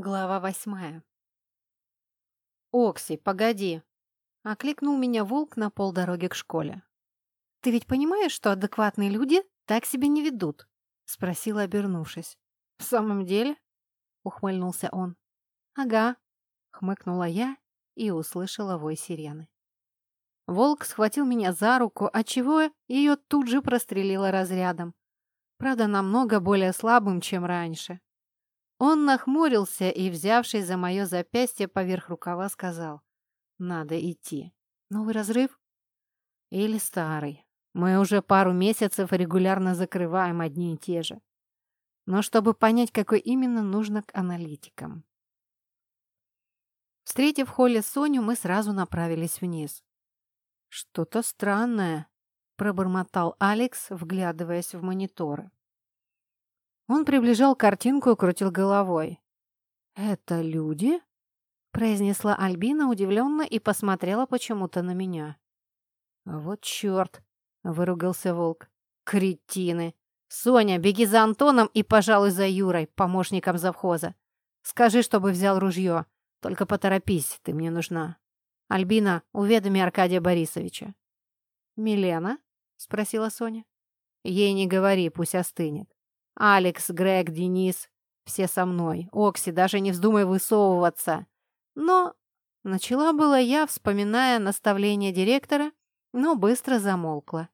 Глава восьмая. «Окси, погоди!» — окликнул меня волк на полдороги к школе. «Ты ведь понимаешь, что адекватные люди так себя не ведут?» — спросила, обернувшись. «В самом деле?» — ухмыльнулся он. «Ага», — хмыкнула я и услышала вой сирены. Волк схватил меня за руку, отчего ее тут же прострелило разрядом. Правда, намного более слабым, чем раньше. Он нахмурился и, взявшись за мое запястье поверх рукава, сказал. «Надо идти. Новый разрыв?» «Или старый. Мы уже пару месяцев регулярно закрываем одни и те же. Но чтобы понять, какой именно, нужно к аналитикам». Встретив в холле Соню, мы сразу направились вниз. «Что-то странное», — пробормотал Алекс, вглядываясь в мониторы. Он приближал картинку и крутил головой. «Это люди?» — произнесла Альбина удивленно и посмотрела почему-то на меня. «Вот черт!» — выругался волк. «Кретины! Соня, беги за Антоном и, пожалуй, за Юрой, помощником завхоза. Скажи, чтобы взял ружье. Только поторопись, ты мне нужна. Альбина, уведоми Аркадия Борисовича». «Милена?» — спросила Соня. «Ей не говори, пусть остынет. Алекс, Грег, Денис. Все со мной. Окси, даже не вздумай высовываться. Но... Начала была я, вспоминая наставление директора, но быстро замолкла.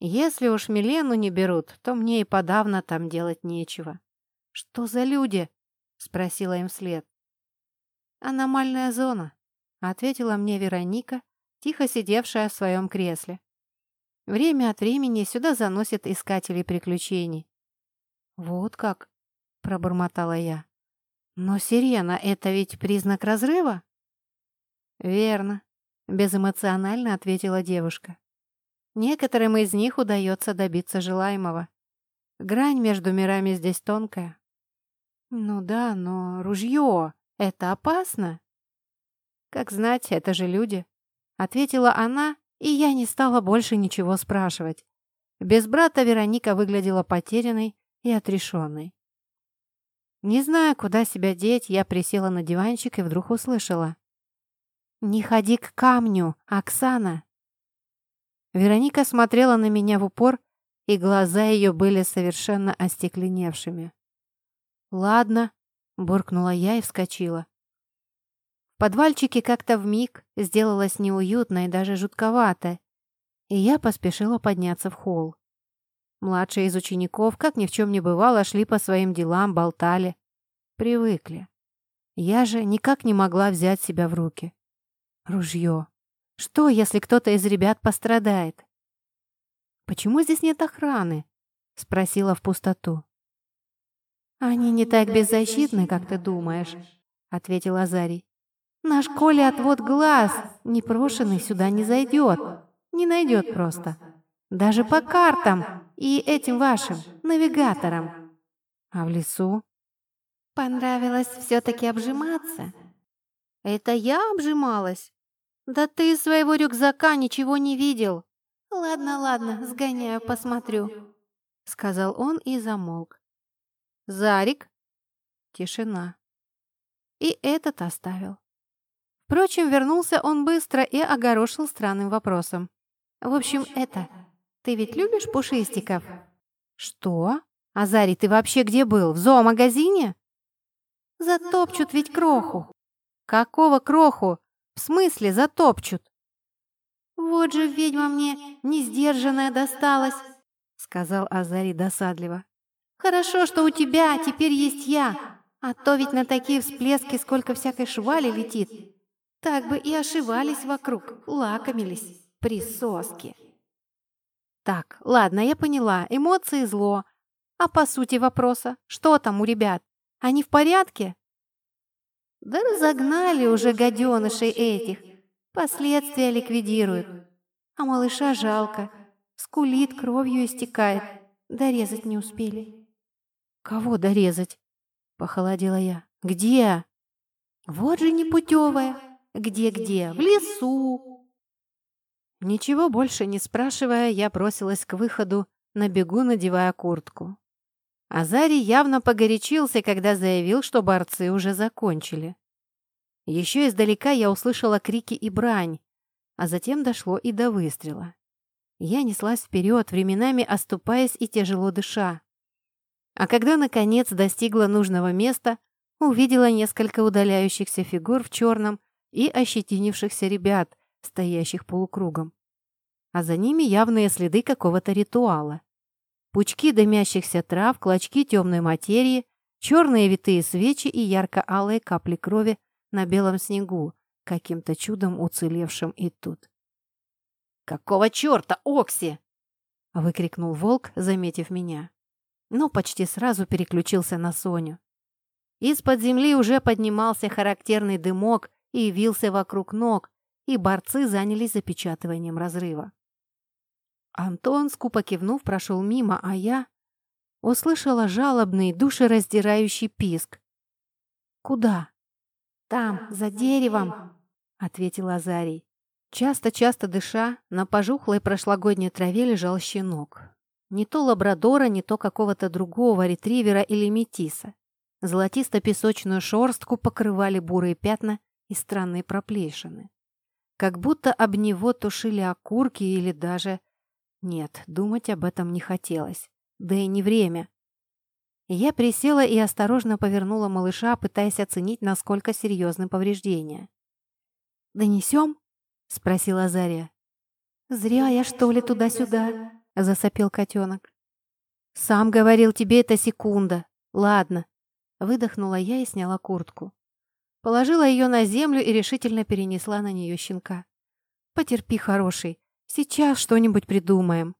Если уж Милену не берут, то мне и подавно там делать нечего. «Что за люди?» — спросила им вслед. «Аномальная зона», — ответила мне Вероника, тихо сидевшая в своем кресле. Время от времени сюда заносят искателей приключений. «Вот как?» — пробормотала я. «Но сирена — это ведь признак разрыва?» «Верно», — безэмоционально ответила девушка. «Некоторым из них удается добиться желаемого. Грань между мирами здесь тонкая». «Ну да, но ружье — это опасно?» «Как знать, это же люди», — ответила она, и я не стала больше ничего спрашивать. Без брата Вероника выглядела потерянной и отрешенной. Не зная, куда себя деть, я присела на диванчик и вдруг услышала. «Не ходи к камню, Оксана!» Вероника смотрела на меня в упор, и глаза ее были совершенно остекленевшими. «Ладно», — буркнула я и вскочила. В подвальчике как-то вмиг сделалось неуютно и даже жутковато, и я поспешила подняться в холл. Младшие из учеников, как ни в чем не бывало, шли по своим делам, болтали. Привыкли. Я же никак не могла взять себя в руки. Ружье. Что, если кто-то из ребят пострадает? «Почему здесь нет охраны?» — спросила в пустоту. «Они не так беззащитны, как ты думаешь», — ответил Азарий. «На школе отвод глаз, непрошенный сюда не зайдет, не найдет просто. Даже по картам и этим вашим, навигаторам. А в лесу? Понравилось все-таки обжиматься? Это я обжималась? Да ты из своего рюкзака ничего не видел. Ладно, ладно, сгоняю, посмотрю. Сказал он и замолк. Зарик? Тишина. И этот оставил. Впрочем, вернулся он быстро и огорошил странным вопросом. В общем, это... Ты ведь любишь пушистиков?» «Что? Азарий, ты вообще где был? В зоомагазине?» «Затопчут ведь кроху». «Какого кроху? В смысле затопчут?» «Вот же ведьма мне несдержанная досталась», — сказал Азарий досадливо. «Хорошо, что у тебя теперь есть я, а то ведь на такие всплески сколько всякой швали летит. Так бы и ошивались вокруг, лакомились, присоски». Так, ладно, я поняла, эмоции зло. А по сути вопроса, что там у ребят? Они в порядке? Да разогнали уже гаденышей этих. Последствия ликвидируют. А малыша жалко. Скулит, кровью истекает. Дорезать не успели. Кого дорезать? Похолодела я. Где? Вот же непутевая. Где-где? В лесу. Ничего больше не спрашивая, я бросилась к выходу, на бегу надевая куртку. Азарий явно погорячился, когда заявил, что борцы уже закончили. Еще издалека я услышала крики и брань, а затем дошло и до выстрела. Я неслась вперед, временами оступаясь и тяжело дыша. А когда, наконец, достигла нужного места, увидела несколько удаляющихся фигур в черном и ощетинившихся ребят, стоящих полукругом. А за ними явные следы какого-то ритуала. Пучки дымящихся трав, клочки темной материи, черные витые свечи и ярко-алые капли крови на белом снегу, каким-то чудом уцелевшим и тут. «Какого черта, Окси?» — выкрикнул волк, заметив меня. Но почти сразу переключился на Соню. Из-под земли уже поднимался характерный дымок и вился вокруг ног, и борцы занялись запечатыванием разрыва. Антон, скупо кивнув, прошел мимо, а я услышала жалобный, душераздирающий писк. «Куда?» «Там, за деревом», — ответил Азарий. Часто-часто дыша, на пожухлой прошлогодней траве лежал щенок. Не то лабрадора, не то какого-то другого ретривера или метиса. Золотисто-песочную шорстку покрывали бурые пятна и странные проплешины. Как будто об него тушили окурки или даже... Нет, думать об этом не хотелось. Да и не время. Я присела и осторожно повернула малыша, пытаясь оценить, насколько серьезны повреждения. «Донесем?» — спросила Заря. «Зря я, что ли, туда-сюда?» — засопел котенок. «Сам говорил, тебе это секунда. Ладно». Выдохнула я и сняла куртку. Положила ее на землю и решительно перенесла на нее щенка. «Потерпи, хороший. Сейчас что-нибудь придумаем».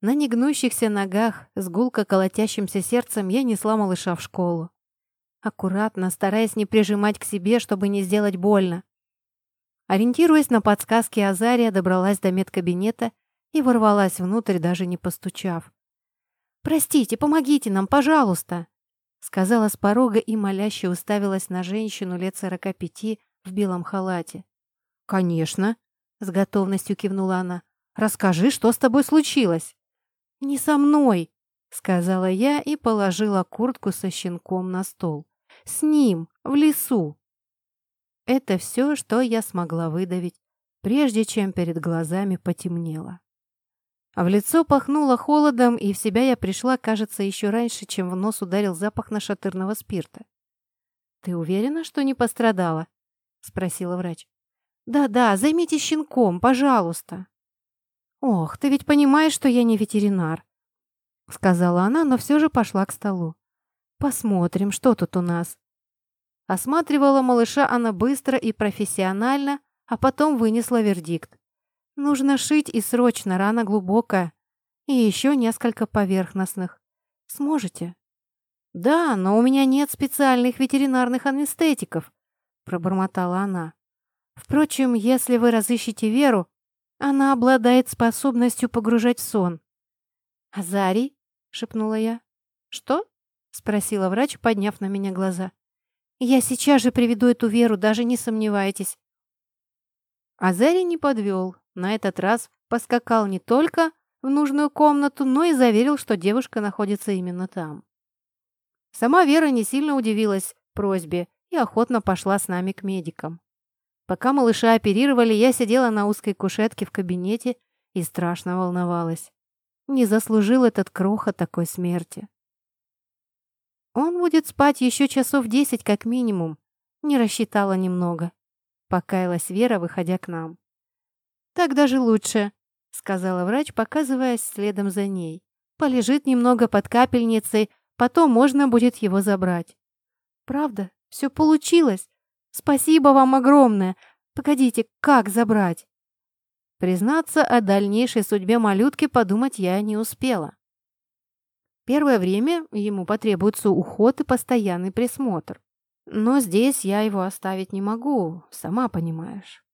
На негнущихся ногах, с гулко колотящимся сердцем, я несла малыша в школу. Аккуратно, стараясь не прижимать к себе, чтобы не сделать больно. Ориентируясь на подсказки Азария, добралась до медкабинета и ворвалась внутрь, даже не постучав. «Простите, помогите нам, пожалуйста!» Сказала с порога и моляще уставилась на женщину лет сорока пяти в белом халате. «Конечно!» — с готовностью кивнула она. «Расскажи, что с тобой случилось?» «Не со мной!» — сказала я и положила куртку со щенком на стол. «С ним, в лесу!» Это все, что я смогла выдавить, прежде чем перед глазами потемнело. А в лицо пахнуло холодом, и в себя я пришла, кажется, еще раньше, чем в нос ударил запах нашатырного спирта. «Ты уверена, что не пострадала?» — спросила врач. «Да-да, займитесь щенком, пожалуйста». «Ох, ты ведь понимаешь, что я не ветеринар», — сказала она, но все же пошла к столу. «Посмотрим, что тут у нас. Осматривала малыша она быстро и профессионально, а потом вынесла вердикт. Нужно шить и срочно, рана глубокая. И еще несколько поверхностных. Сможете? Да, но у меня нет специальных ветеринарных анестетиков, пробормотала она. Впрочем, если вы разыщете Веру, она обладает способностью погружать в сон. «Азарий?» — шепнула я. «Что?» — спросила врач, подняв на меня глаза. Я сейчас же приведу эту Веру, даже не сомневайтесь. Азари не подвел. На этот раз поскакал не только в нужную комнату, но и заверил, что девушка находится именно там. Сама Вера не сильно удивилась просьбе и охотно пошла с нами к медикам. Пока малыша оперировали, я сидела на узкой кушетке в кабинете и страшно волновалась. Не заслужил этот кроха такой смерти. Он будет спать еще часов десять как минимум. Не рассчитала немного. Покаялась Вера, выходя к нам. Так даже лучше, сказала врач, показываясь следом за ней. Полежит немного под капельницей, потом можно будет его забрать. Правда? Все получилось? Спасибо вам огромное. Погодите, как забрать? Признаться, о дальнейшей судьбе малютки подумать я не успела. Первое время ему потребуется уход и постоянный присмотр. Но здесь я его оставить не могу, сама понимаешь.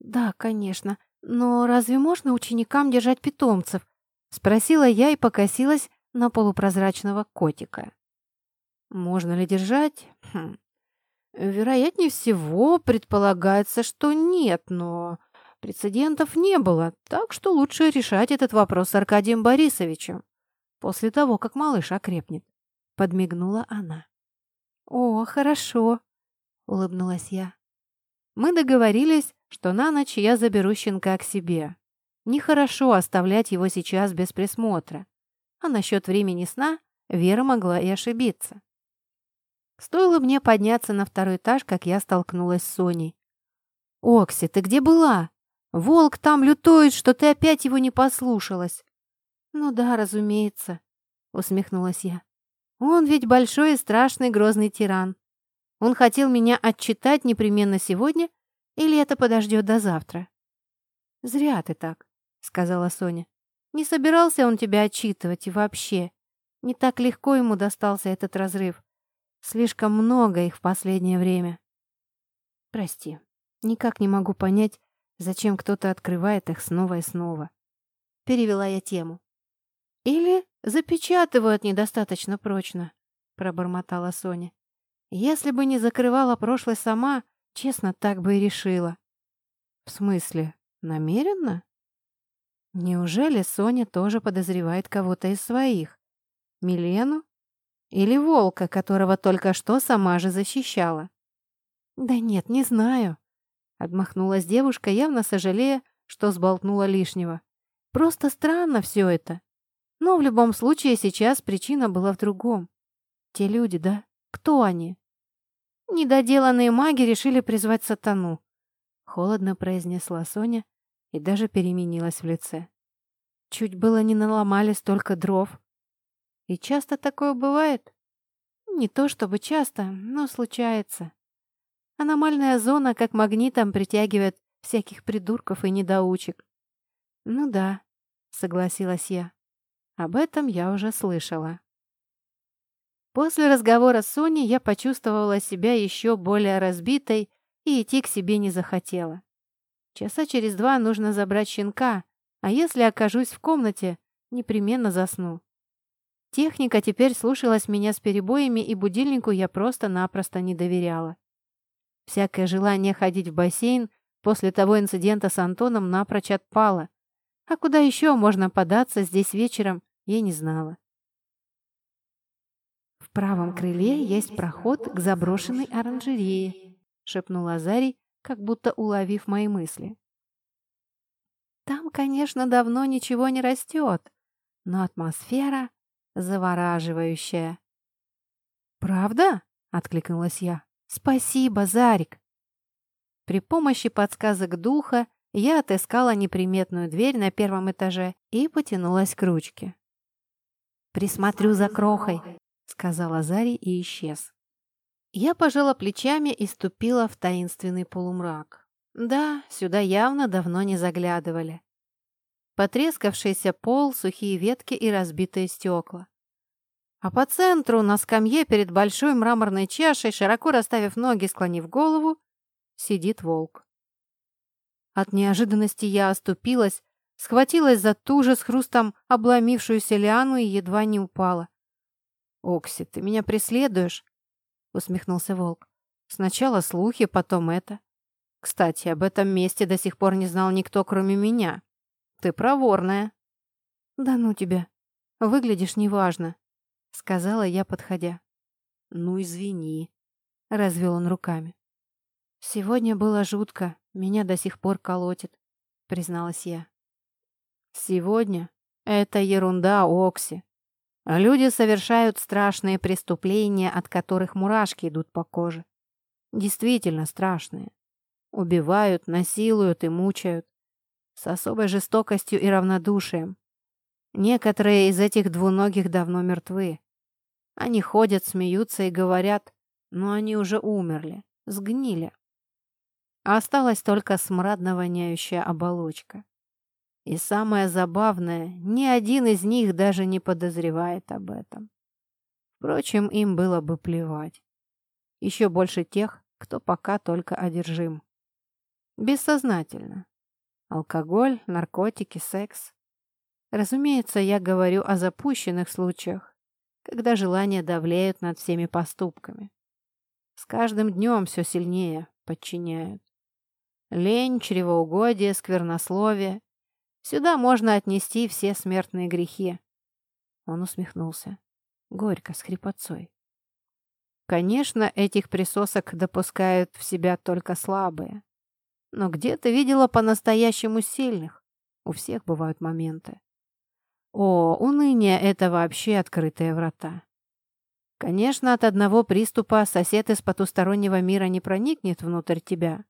Да, конечно. Но разве можно ученикам держать питомцев? Спросила я и покосилась на полупрозрачного котика. Можно ли держать? Хм. Вероятнее всего, предполагается, что нет, но прецедентов не было, так что лучше решать этот вопрос с Аркадием Борисовичем. после того, как малыш окрепнет», — подмигнула она. «О, хорошо», — улыбнулась я. «Мы договорились, что на ночь я заберу щенка к себе. Нехорошо оставлять его сейчас без присмотра. А насчет времени сна Вера могла и ошибиться. Стоило мне подняться на второй этаж, как я столкнулась с Соней. «Окси, ты где была? Волк там лютует, что ты опять его не послушалась». «Ну да, разумеется», — усмехнулась я. «Он ведь большой и страшный грозный тиран. Он хотел меня отчитать непременно сегодня, или это подождет до завтра?» «Зря ты так», — сказала Соня. «Не собирался он тебя отчитывать и вообще. Не так легко ему достался этот разрыв. Слишком много их в последнее время. Прости, никак не могу понять, зачем кто-то открывает их снова и снова. Перевела я тему. Или запечатывают недостаточно прочно, пробормотала Соня. Если бы не закрывала прошлое сама, честно, так бы и решила. В смысле, намеренно? Неужели Соня тоже подозревает кого-то из своих? Милену? Или волка, которого только что сама же защищала? Да нет, не знаю. Отмахнулась девушка, явно сожалея, что сболтнула лишнего. Просто странно все это. Но в любом случае сейчас причина была в другом. Те люди, да? Кто они? Недоделанные маги решили призвать сатану. Холодно произнесла Соня и даже переменилась в лице. Чуть было не наломали столько дров. И часто такое бывает? Не то чтобы часто, но случается. Аномальная зона как магнитом притягивает всяких придурков и недоучек. Ну да, согласилась я. Об этом я уже слышала. После разговора с Соней я почувствовала себя еще более разбитой и идти к себе не захотела. Часа через два нужно забрать щенка, а если окажусь в комнате, непременно засну. Техника теперь слушалась меня с перебоями, и будильнику я просто-напросто не доверяла. Всякое желание ходить в бассейн после того инцидента с Антоном напрочь отпало. А куда еще можно податься здесь вечером, я не знала. «В правом крыле есть проход к заброшенной оранжерее», — шепнула Азарий, как будто уловив мои мысли. «Там, конечно, давно ничего не растет, но атмосфера завораживающая. «Правда?» — откликнулась я. «Спасибо, Зарик!» При помощи подсказок духа я отыскала неприметную дверь на первом этаже и потянулась к ручке. «Присмотрю за крохой», — сказала Зари и исчез. Я пожала плечами и ступила в таинственный полумрак. Да, сюда явно давно не заглядывали потрескавшийся пол, сухие ветки и разбитые стекла. А по центру, на скамье перед большой мраморной чашей, широко расставив ноги, склонив голову, сидит волк. От неожиданности я оступилась, схватилась за ту же с хрустом обломившуюся лиану и едва не упала. «Окси, ты меня преследуешь?» — усмехнулся волк. «Сначала слухи, потом это. Кстати, об этом месте до сих пор не знал никто, кроме меня. Ты проворная». «Да ну тебя. Выглядишь неважно», — сказала я, подходя. «Ну, извини», — развел он руками. «Сегодня было жутко. Меня до сих пор колотит», — призналась я. «Сегодня? Это ерунда, Окси. Люди совершают страшные преступления, от которых мурашки идут по коже. Действительно страшные. Убивают, насилуют и мучают с особой жестокостью и равнодушием. Некоторые из этих двуногих давно мертвы. Они ходят, смеются и говорят, но они уже умерли, сгнили. Осталась только смрадно воняющая оболочка. И самое забавное, ни один из них даже не подозревает об этом. Впрочем, им было бы плевать. Еще больше тех, кто пока только одержим. Бессознательно. Алкоголь, наркотики, секс. Разумеется, я говорю о запущенных случаях, когда желания давлеют над всеми поступками. С каждым днем все сильнее подчиняют. Лень, чревоугодие, сквернословие. Сюда можно отнести все смертные грехи. Он усмехнулся. Горько, с хрипотцой. Конечно, этих присосок допускают в себя только слабые. Но где ты видела по-настоящему сильных? У всех бывают моменты. О, уныние — это вообще открытые врата. Конечно, от одного приступа сосед из потустороннего мира не проникнет внутрь тебя.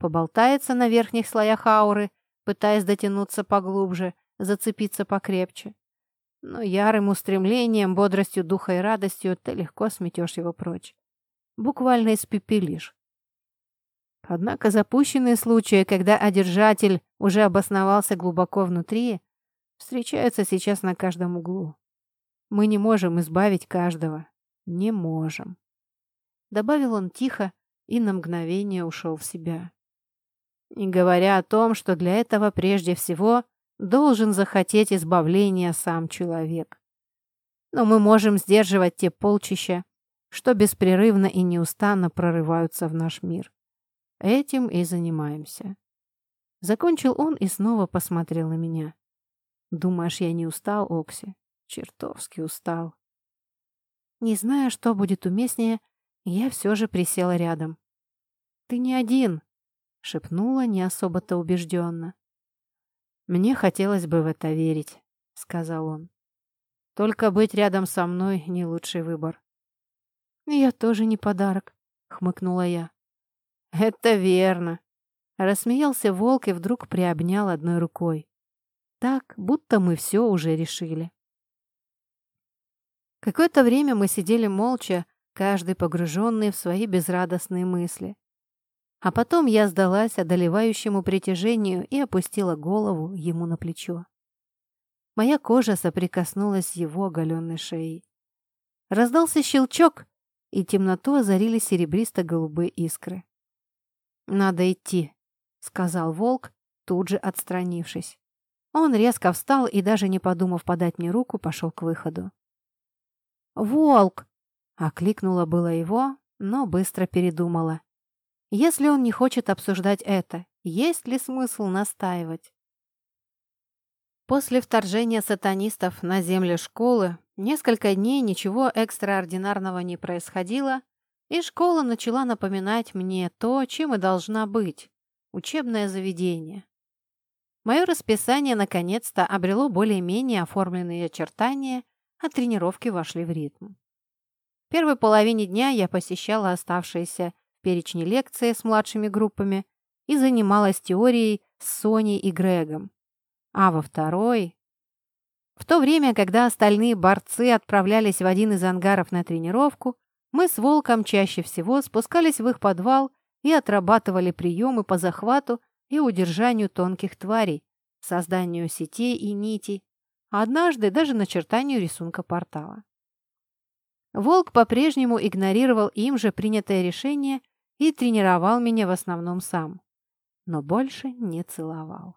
Поболтается на верхних слоях ауры, пытаясь дотянуться поглубже, зацепиться покрепче. Но ярым устремлением, бодростью духа и радостью ты легко сметешь его прочь. Буквально испепелишь. Однако запущенные случаи, когда одержатель уже обосновался глубоко внутри, встречаются сейчас на каждом углу. Мы не можем избавить каждого. Не можем. Добавил он тихо и на мгновение ушел в себя. Не говоря о том, что для этого прежде всего должен захотеть избавления сам человек. Но мы можем сдерживать те полчища, что беспрерывно и неустанно прорываются в наш мир. Этим и занимаемся. Закончил он и снова посмотрел на меня. Думаешь, я не устал, Окси? Чертовски устал. Не зная, что будет уместнее, я все же присела рядом. «Ты не один», — шепнула не особо-то убежденно. «Мне хотелось бы в это верить», — сказал он. «Только быть рядом со мной — не лучший выбор». «Я тоже не подарок», — хмыкнула я. «Это верно», — рассмеялся волк и вдруг приобнял одной рукой. Так, будто мы все уже решили. Какое-то время мы сидели молча, каждый погруженный в свои безрадостные мысли. А потом я сдалась одолевающему притяжению и опустила голову ему на плечо. Моя кожа соприкоснулась с его оголенной шеей. Раздался щелчок, и темноту озарили серебристо-голубые искры. «Надо идти», — сказал волк, тут же отстранившись. Он резко встал и, даже не подумав подать мне руку, пошел к выходу. «Волк!» — окликнула было его, но быстро передумала. «Если он не хочет обсуждать это, есть ли смысл настаивать?» После вторжения сатанистов на землю школы несколько дней ничего экстраординарного не происходило, и школа начала напоминать мне то, чем и должна быть – учебное заведение. Мое расписание наконец-то обрело более-менее оформленные очертания, а тренировки вошли в ритм. В первой половине дня я посещала оставшиеся в перечне лекции с младшими группами и занималась теорией с Соней и Грегом. А во второй... В то время, когда остальные борцы отправлялись в один из ангаров на тренировку, мы с Волком чаще всего спускались в их подвал и отрабатывали приемы по захвату и удержанию тонких тварей, созданию сетей и нитей, а однажды даже начертанию рисунка портала. Волк по-прежнему игнорировал им же принятое решение и тренировал меня в основном сам, но больше не целовал.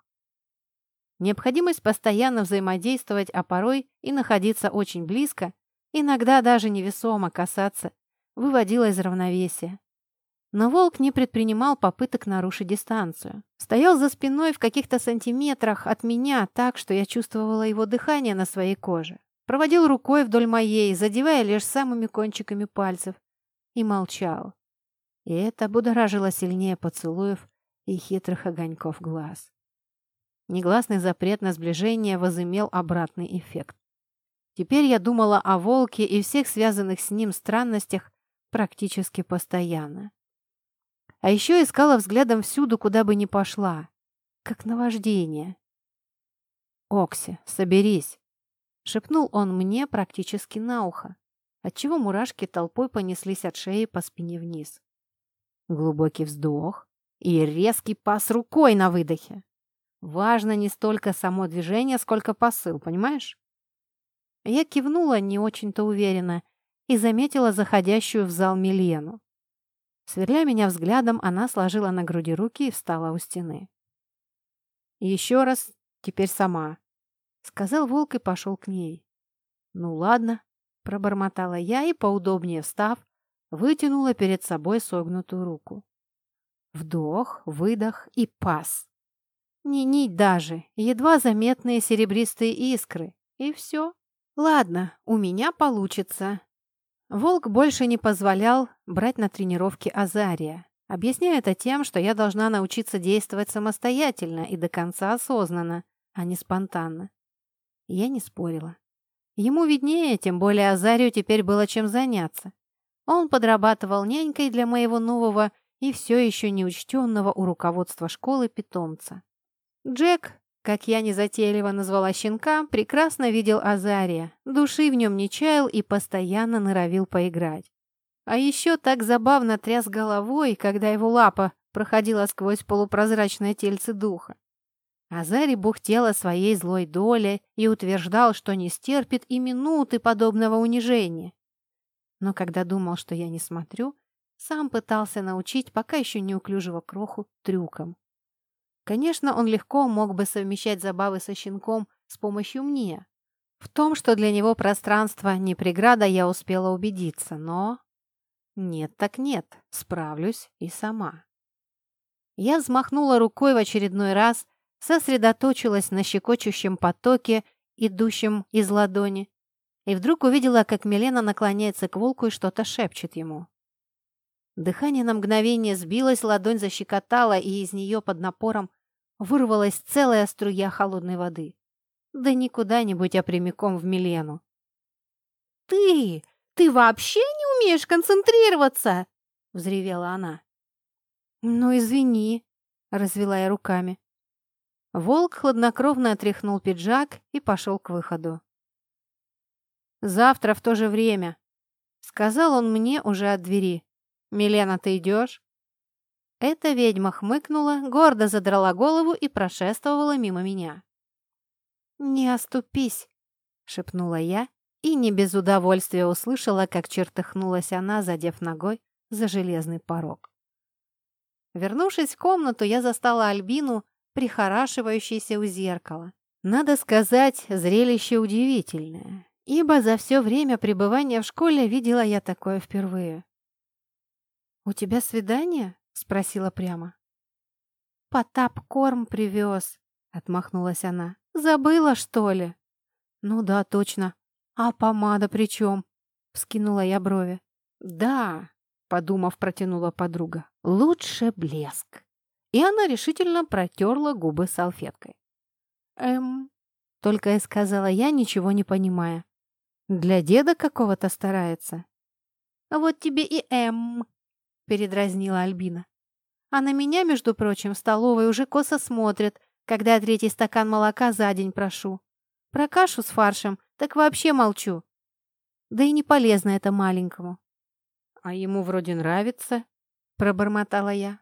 Необходимость постоянно взаимодействовать, а порой и находиться очень близко, иногда даже невесомо касаться, выводила из равновесия. Но волк не предпринимал попыток нарушить дистанцию. Стоял за спиной в каких-то сантиметрах от меня так, что я чувствовала его дыхание на своей коже. Проводил рукой вдоль моей, задевая лишь самыми кончиками пальцев. И молчал. И это будоражило сильнее поцелуев и хитрых огоньков глаз. Негласный запрет на сближение возымел обратный эффект. Теперь я думала о волке и всех связанных с ним странностях практически постоянно. А еще искала взглядом всюду, куда бы ни пошла. Как наваждение. «Окси, соберись!» — шепнул он мне практически на ухо, отчего мурашки толпой понеслись от шеи по спине вниз. Глубокий вздох и резкий пас рукой на выдохе. Важно не столько само движение, сколько посыл, понимаешь? Я кивнула не очень-то уверенно и заметила заходящую в зал Милену. Сверля меня взглядом, она сложила на груди руки и встала у стены. «Еще раз, теперь сама», — сказал волк и пошел к ней. «Ну ладно», — пробормотала я и, поудобнее встав, вытянула перед собой согнутую руку. Вдох, выдох и пас. Не нить даже, едва заметные серебристые искры. И все. Ладно, у меня получится. Волк больше не позволял брать на тренировки Азария, объясняя это тем, что я должна научиться действовать самостоятельно и до конца осознанно, а не спонтанно. Я не спорила. Ему виднее, тем более Азарию теперь было чем заняться. Он подрабатывал нянькой для моего нового и все еще неучтенного у руководства школы питомца. Джек, как я незатейливо назвала щенка, прекрасно видел Азария, души в нем не чаял и постоянно норовил поиграть. А еще так забавно тряс головой, когда его лапа проходила сквозь полупрозрачное тельце духа. Азарий бухтел о своей злой доле и утверждал, что не стерпит и минуты подобного унижения. Но когда думал, что я не смотрю, сам пытался научить пока еще неуклюжего кроху трюкам. Конечно, он легко мог бы совмещать забавы со щенком с помощью мне. В том, что для него пространство не преграда, я успела убедиться, но... Нет так нет, справлюсь и сама. Я взмахнула рукой в очередной раз, сосредоточилась на щекочущем потоке, идущем из ладони, и вдруг увидела, как Милена наклоняется к волку и что-то шепчет ему. Дыхание на мгновение сбилось, ладонь защекотала, и из нее под напором вырвалась целая струя холодной воды. Да не куда-нибудь, а прямиком в Милену. «Ты! Ты вообще не умеешь концентрироваться!» — взревела она. «Ну, извини», — развела я руками. Волк хладнокровно отряхнул пиджак и пошел к выходу. «Завтра в то же время», — сказал он мне уже от двери. «Милена, ты идешь?» Эта ведьма хмыкнула, гордо задрала голову и прошествовала мимо меня. «Не оступись», — шепнула я, и не без удовольствия услышала, как чертыхнулась она, задев ногой за железный порог. Вернувшись в комнату, я застала Альбину, прихорашивающейся у зеркала. Надо сказать, зрелище удивительное ибо за все время пребывания в школе видела я такое впервые. «У тебя свидание?» — спросила прямо. «Потап корм привез», — отмахнулась она. «Забыла, что ли?» «Ну да, точно. А помада при чем?» — вскинула я брови. «Да», — подумав, протянула подруга. «Лучше блеск». И она решительно протерла губы салфеткой. «Эм...» — только и сказала я, ничего не понимая. Для деда какого-то старается. Вот тебе и М, передразнила Альбина. А на меня, между прочим, в столовой уже косо смотрят, когда я третий стакан молока за день прошу. Про кашу с фаршем так вообще молчу. Да и не полезно это маленькому. А ему вроде нравится, пробормотала я.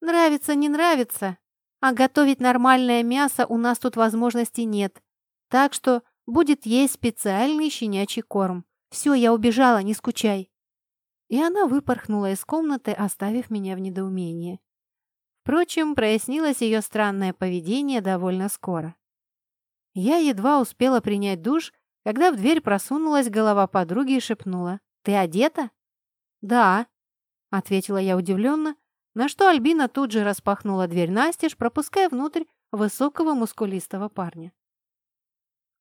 Нравится, не нравится. А готовить нормальное мясо у нас тут возможности нет. Так что Будет есть специальный щенячий корм. Все, я убежала, не скучай». И она выпорхнула из комнаты, оставив меня в недоумении. Впрочем, прояснилось ее странное поведение довольно скоро. Я едва успела принять душ, когда в дверь просунулась голова подруги и шепнула. «Ты одета?» «Да», — ответила я удивленно, на что Альбина тут же распахнула дверь настежь, пропуская внутрь высокого мускулистого парня.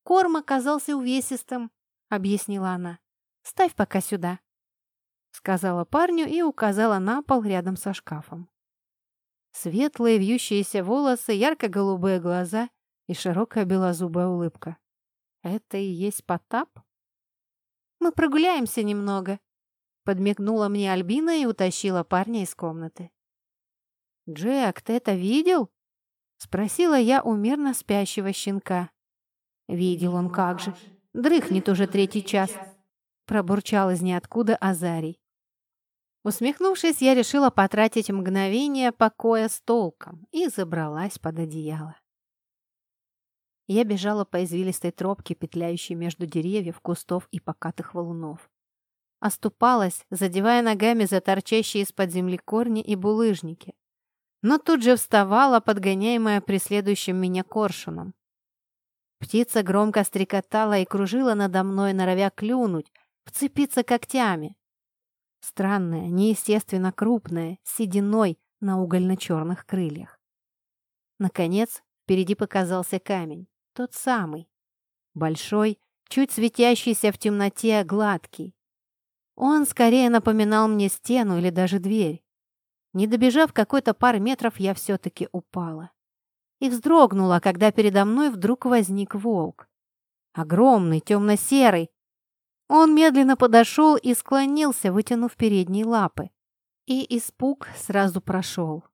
Корм оказался увесистым, объяснила она. Ставь пока сюда, сказала парню и указала на пол рядом со шкафом. Светлые вьющиеся волосы, ярко-голубые глаза и широкая белозубая улыбка. Это и есть Потап? Мы прогуляемся немного, подмигнула мне Альбина и утащила парня из комнаты. «Джек, ты это видел?» — спросила я у мирно спящего щенка. Видел он как же. Дрыхнет уже третий час. Пробурчал из ниоткуда Азарий. Усмехнувшись, я решила потратить мгновение покоя с толком и забралась под одеяло. Я бежала по извилистой тропке, петляющей между деревьев, кустов и покатых валунов. Оступалась, задевая ногами за торчащие из-под земли корни и булыжники. Но тут же вставала, подгоняемая преследующим меня коршуном. Птица громко стрекотала и кружила надо мной, норовя клюнуть, вцепиться когтями. Странная, неестественно крупная, сединой на угольно-черных крыльях. Наконец, впереди показался камень, тот самый. Большой чуть светящийся в темноте, гладкий. Он скорее напоминал мне стену или даже дверь. Не добежав какой-то пары метров, я все-таки упала. И вздрогнула, когда передо мной вдруг возник волк. Огромный, темно-серый. Он медленно подошел и склонился, вытянув передние лапы. И испуг сразу прошел.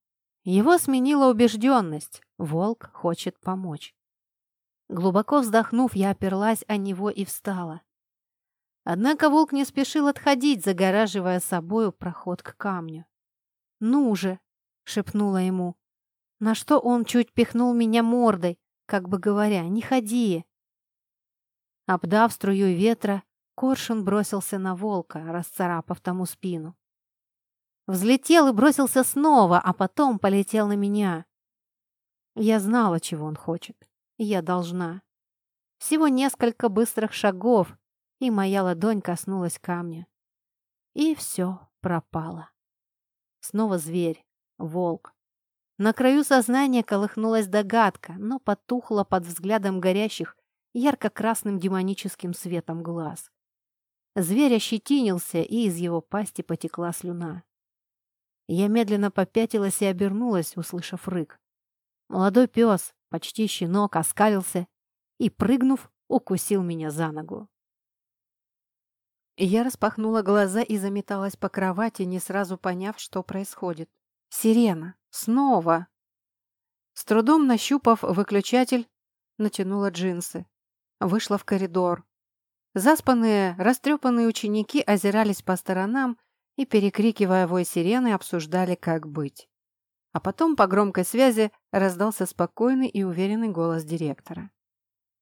Его сменила убежденность. Волк хочет помочь. Глубоко вздохнув, я оперлась о него и встала. Однако волк не спешил отходить, загораживая собою проход к камню. «Ну же!» — шепнула ему. На что он чуть пихнул меня мордой, как бы говоря, «Не ходи!» Обдав струю ветра, коршун бросился на волка, расцарапав тому спину. Взлетел и бросился снова, а потом полетел на меня. Я знала, чего он хочет. Я должна. Всего несколько быстрых шагов, и моя ладонь коснулась камня. И все пропало. Снова зверь, волк. На краю сознания колыхнулась догадка, но потухла под взглядом горящих ярко-красным демоническим светом глаз. Зверь ощетинился, и из его пасти потекла слюна. Я медленно попятилась и обернулась, услышав рык. Молодой пес, почти щенок, оскалился и, прыгнув, укусил меня за ногу. Я распахнула глаза и заметалась по кровати, не сразу поняв, что происходит. «Сирена! Снова!» С трудом нащупав выключатель, натянула джинсы. Вышла в коридор. Заспанные, растрепанные ученики озирались по сторонам и, перекрикивая вой сирены, обсуждали, как быть. А потом по громкой связи раздался спокойный и уверенный голос директора.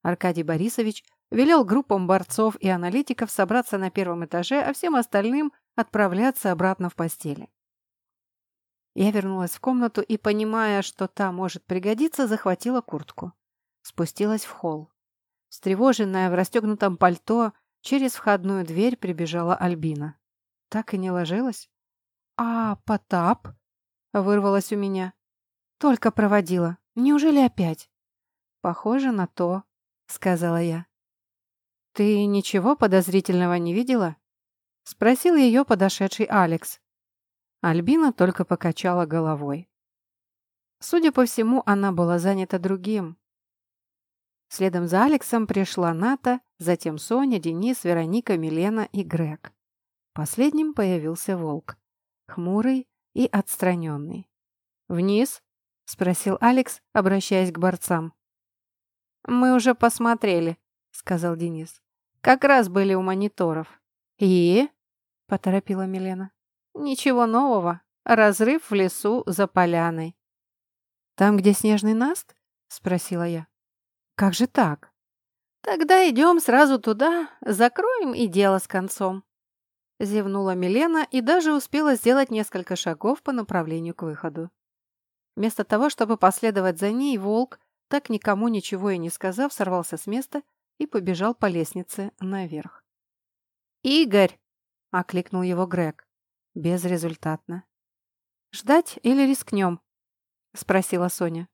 Аркадий Борисович велел группам борцов и аналитиков собраться на первом этаже, а всем остальным отправляться обратно в постели. Я вернулась в комнату и, понимая, что та может пригодиться, захватила куртку. Спустилась в холл. Встревоженная в расстегнутом пальто, через входную дверь прибежала Альбина. Так и не ложилась. «А, Потап?» — вырвалась у меня. «Только проводила. Неужели опять?» «Похоже на то», — сказала я. «Ты ничего подозрительного не видела?» — спросил ее подошедший Алекс. Альбина только покачала головой. Судя по всему, она была занята другим. Следом за Алексом пришла Ната, затем Соня, Денис, Вероника, Милена и Грег. Последним появился волк, хмурый и отстраненный. «Вниз?» — спросил Алекс, обращаясь к борцам. «Мы уже посмотрели», — сказал Денис. Как раз были у мониторов. И? Поторопила Милена. Ничего нового. Разрыв в лесу за поляной. Там, где снежный наст? Спросила я. Как же так? Тогда идем сразу туда, закроем и дело с концом. Зевнула Милена и даже успела сделать несколько шагов по направлению к выходу. Вместо того, чтобы последовать за ней, волк, так никому ничего и не сказав, сорвался с места и побежал по лестнице наверх. «Игорь!» — окликнул его Грег. Безрезультатно. «Ждать или рискнем?» — спросила Соня.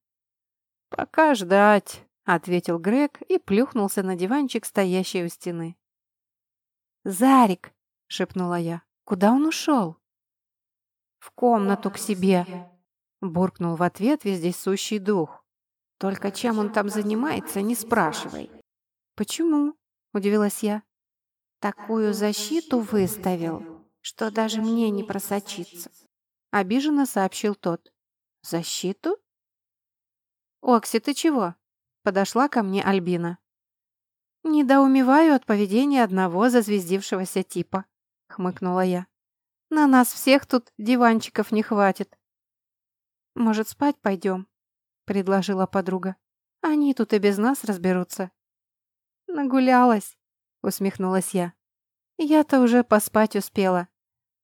«Пока ждать», — ответил Грег и плюхнулся на диванчик, стоящий у стены. «Зарик!» — шепнула я. «Куда он ушел?» «В комнату к себе!» — буркнул в ответ вездесущий дух. «Только чем он там занимается, не спрашивай». «Почему?» – удивилась я. «Такую защиту выставил, что даже мне не просочиться», – обиженно сообщил тот. «Защиту?» «Окси, ты чего?» – подошла ко мне Альбина. «Недоумеваю от поведения одного зазвездившегося типа», — хмыкнула я. «На нас всех тут диванчиков не хватит». «Может, спать пойдем?» — предложила подруга. «Они тут и без нас разберутся». «Нагулялась», — усмехнулась я. «Я-то уже поспать успела.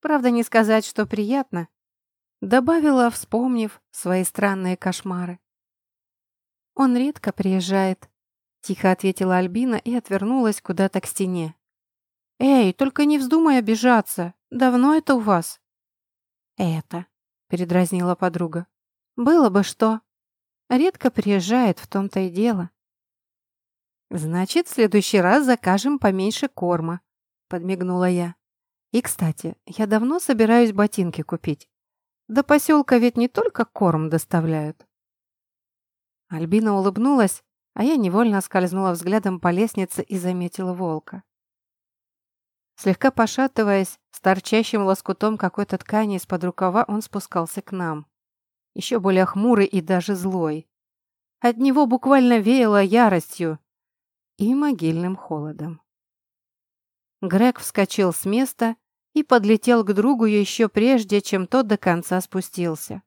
Правда, не сказать, что приятно». Добавила, вспомнив свои странные кошмары. «Он редко приезжает», — тихо ответила Альбина и отвернулась куда-то к стене. «Эй, только не вздумай обижаться. Давно это у вас?» «Это», — передразнила подруга. «Было бы что. Редко приезжает, в том-то и дело». «Значит, в следующий раз закажем поменьше корма», — подмигнула я. «И, кстати, я давно собираюсь ботинки купить. До поселка ведь не только корм доставляют». Альбина улыбнулась, а я невольно скользнула взглядом по лестнице и заметила волка. Слегка пошатываясь, с торчащим лоскутом какой-то ткани из-под рукава, он спускался к нам. Еще более хмурый и даже злой. От него буквально веяло яростью и могильным холодом. Грег вскочил с места и подлетел к другу еще прежде, чем тот до конца спустился.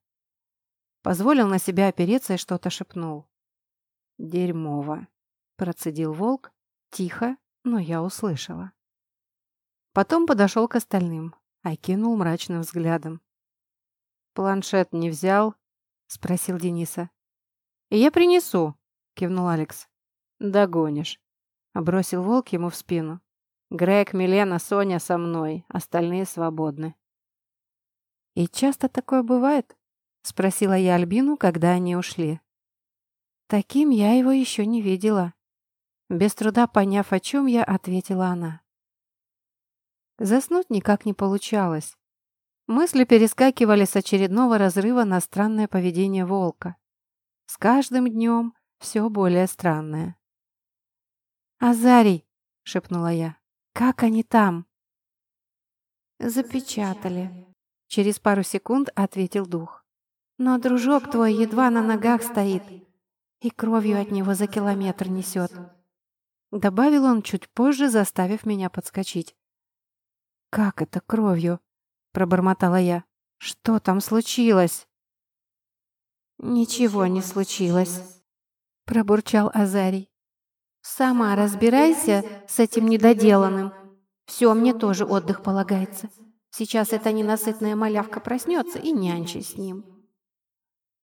Позволил на себя опереться и что-то шепнул. «Дерьмово», — процедил волк, тихо, но я услышала. Потом подошел к остальным, окинул мрачным взглядом. «Планшет не взял?» — спросил Дениса. «Я принесу», — кивнул Алекс. «Догонишь», — бросил волк ему в спину. «Грег, Милена, Соня со мной, остальные свободны». «И часто такое бывает?» — спросила я Альбину, когда они ушли. «Таким я его еще не видела». Без труда поняв, о чем я, ответила она. Заснуть никак не получалось. Мысли перескакивали с очередного разрыва на странное поведение волка. С каждым днем все более странное. «Азарий!» — шепнула я. «Как они там?» «Запечатали», — через пару секунд ответил дух. «Но дружок твой едва на ногах стоит, и кровью от него за километр несет». Добавил он чуть позже, заставив меня подскочить. «Как это кровью?» — пробормотала я. «Что там случилось?» «Ничего не случилось», — пробурчал Азарий. Сама разбирайся с этим недоделанным. Все, мне тоже отдых полагается. Сейчас эта ненасытная малявка проснется и нянчи с ним.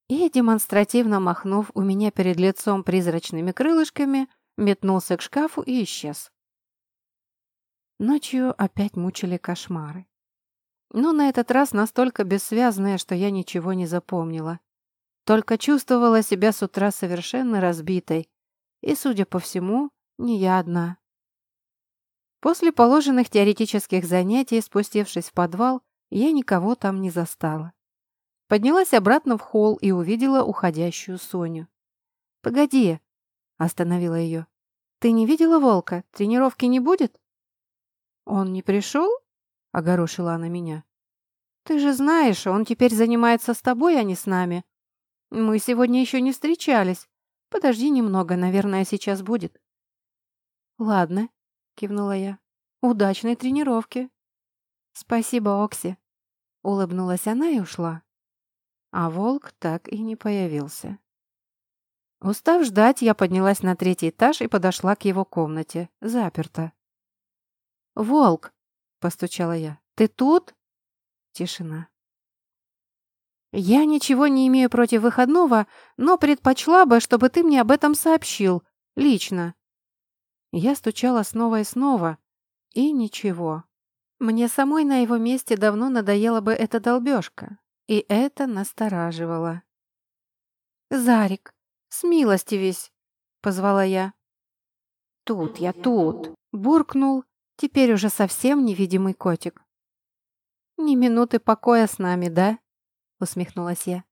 И, демонстративно махнув у меня перед лицом призрачными крылышками, метнулся к шкафу и исчез. Ночью опять мучили кошмары. Но на этот раз настолько бессвязные, что я ничего не запомнила. Только чувствовала себя с утра совершенно разбитой, и, судя по всему, не я одна. После положенных теоретических занятий, спустившись в подвал, я никого там не застала. Поднялась обратно в холл и увидела уходящую Соню. «Погоди!» — остановила ее. «Ты не видела волка? Тренировки не будет?» «Он не пришел?» — огорошила она меня. «Ты же знаешь, он теперь занимается с тобой, а не с нами. Мы сегодня еще не встречались. Подожди немного, наверное, сейчас будет. Ладно, кивнула я. Удачной тренировки. Спасибо, Окси. Улыбнулась она и ушла. А волк так и не появился. Устав ждать, я поднялась на третий этаж и подошла к его комнате. Заперто. «Волк!» — постучала я. «Ты тут?» Тишина. «Я ничего не имею против выходного, но предпочла бы, чтобы ты мне об этом сообщил. Лично». Я стучала снова и снова. И ничего. Мне самой на его месте давно надоела бы эта долбежка. И это настораживало. «Зарик, смилостивись!» — позвала я. «Тут я, тут!» — буркнул, теперь уже совсем невидимый котик. «Ни минуты покоя с нами, да?» Усмехнулась я.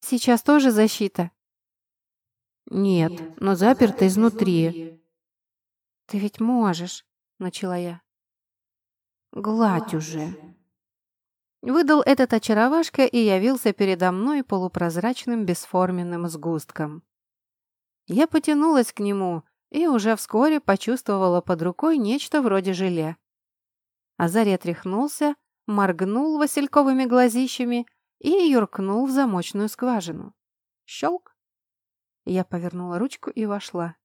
Сейчас тоже защита? Нет, но заперта изнутри. Ты ведь можешь, начала я. Гладь уже. Выдал этот очаровашка и явился передо мной полупрозрачным бесформенным сгустком. Я потянулась к нему и уже вскоре почувствовала под рукой нечто вроде желе. Азарий отряхнулся, моргнул васильковыми глазищами и юркнул в замочную скважину. Щелк! Я повернула ручку и вошла.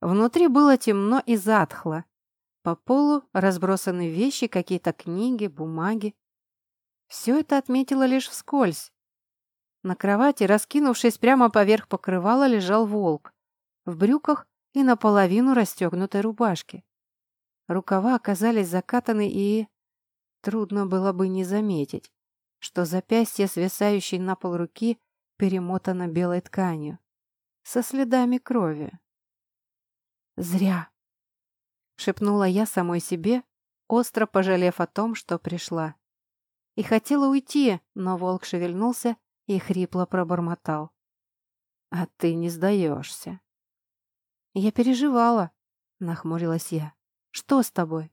Внутри было темно и затхло. По полу разбросаны вещи, какие-то книги, бумаги. Все это отметила лишь вскользь. На кровати, раскинувшись прямо поверх покрывала, лежал волк. В брюках и наполовину расстегнутой рубашке. Рукава оказались закатаны и... Трудно было бы не заметить что запястье, свисающей на пол руки, перемотано белой тканью, со следами крови. «Зря», — шепнула я самой себе, остро пожалев о том, что пришла. И хотела уйти, но волк шевельнулся и хрипло пробормотал. «А ты не сдаешься». «Я переживала», — нахмурилась я. «Что с тобой?»